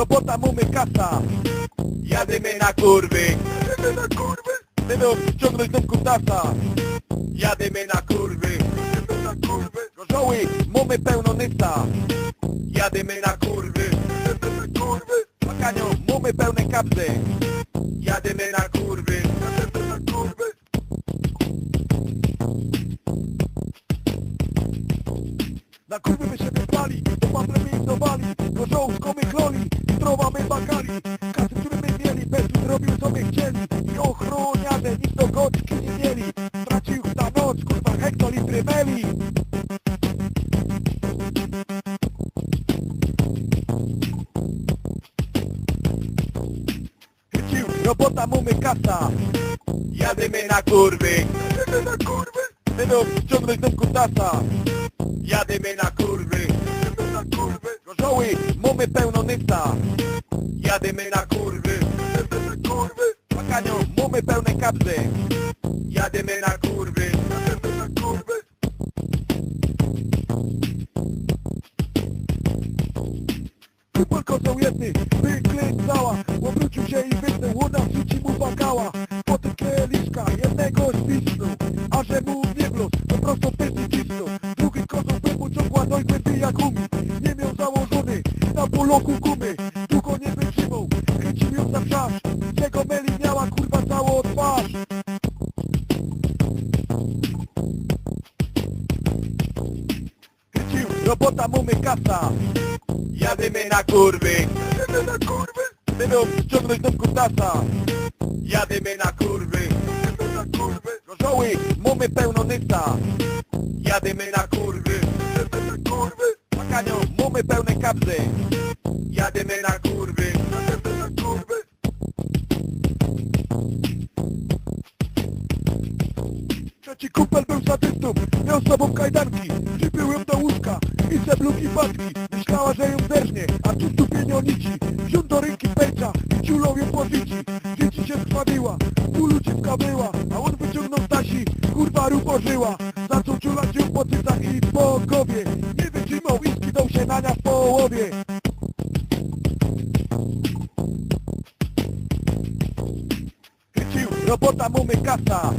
Robota, mamy kasa. Jadymy na kurwy. Jadymy na kurwy. Będą ciągnąć do kutasa. Jadymy na kurwy. Jadymy na kurwy. Gorzoły, mamy pełno nysta. Jadymy na kurwy. Jadymy na kurwy. Pakanio, mamy pełne kapsy. Jadymy na kurwy. Na kurwy my się wyspali, to mamy miejscowali Gorzołów, komy kloli, zdrowa my bakali. Kasy, które my mieli, Bezlud robił co my chcieli. I ochroniarze nic do godzki nie mieli. Stracił ta noc, kurwa, hektolitry meli Chycił, robota, mamy kasa. Jadymy na kurwy. Jadymy na kurwy? Będą ciągnąć do kutasa Jadymy na kurwy. Na kurwy. Gorzoły, mamy pełno nysta Jadymy na kurwy. Na kurwy. Pakanio, mamy pełne kapsy. Jadymy na kurwy. Na kurwy. Kupol koseł jedny, wyklęcała. Obrócił się i wypnął, łoda rzuci mu bakała Potem kieliszka, jednego świsnął A że mu nie wlósł, to prosto pyty umi Nie miał założony na poloku gumy Długo nie wytrzymał, chycił ją za wrzasz Jego meli miała kurwa całą twarz? Chycił, robota mamy kasa. Jadymy na kurwy. Jadymy na kurwy? Będą ciągnąć do kutasa Jadymy na kurwy. Jadymy na kurwy. Gorzoły, mamy pełno nysta Jadymy na kurwy kapsy Jadymy na kurwy Jadymy na kurwy Trzeci kupel był sadystą, miał z sobą kajdanki, przybył ją do łóżka i sebluki matki. Myślała, że ją zerżnie, a tu stupienio nici. Wziął do ręki pejcza i ciulą ją po życi. Dzieci się skrwawiła, bólu dziwka była, a on wyciągnął Stasi, kurwa rupożyła. Zaczął ciulać ją po cycach i po głowie. Nie wytrzymał i skinął się na nią w połowie. Chycił, robota mamy kasa.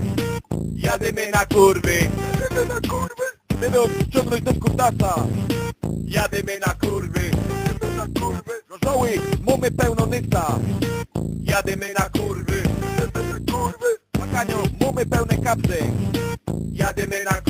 Jadymy na kurwy. Jadymy na kurwy? Będą ciągnąć do kutasa Jadymy na kurwy. Jadymy na kurwy? Gorzoły, mamy pełno nysta Jadymy na kurwy. Jadymy na kurwy? Pakanio, mamy pełne kapsy. Jadymy na